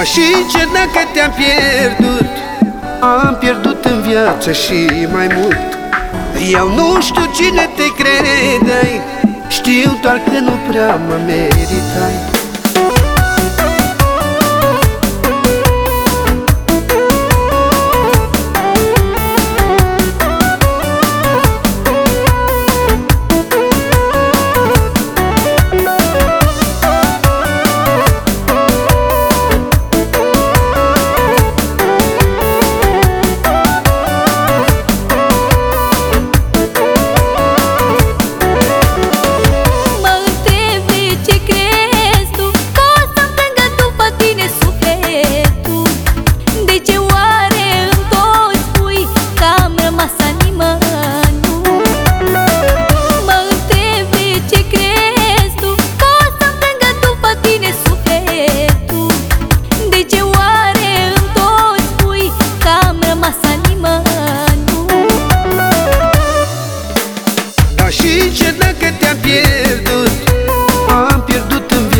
Da și ce dacă te-am pierdut? Am pierdut în viață și mai mult. Eu nu știu cine te credeai Știu doar că nu prea mă meritai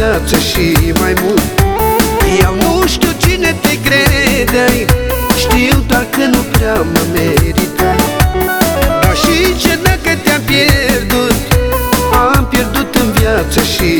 viață și mai mult. Eu nu știu cine te credeai Știu doar că nu prea mă meritai. Dar și ce dacă te-am pierdut? Am pierdut în viață și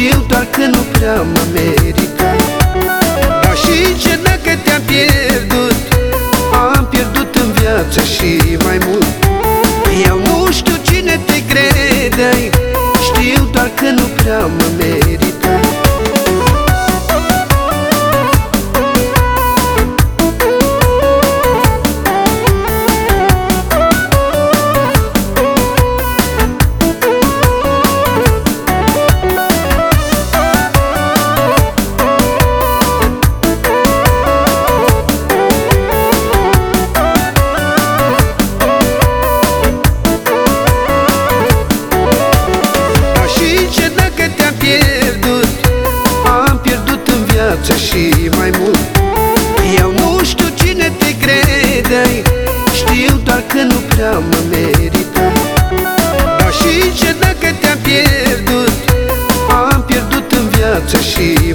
Știu doar că nu prea mă meritai Dar și ce dacă te-am pierdut? Am pierdut în viață și că nu prea mă meritai Dar și ce dacă te-am pierdut Am pierdut în viață și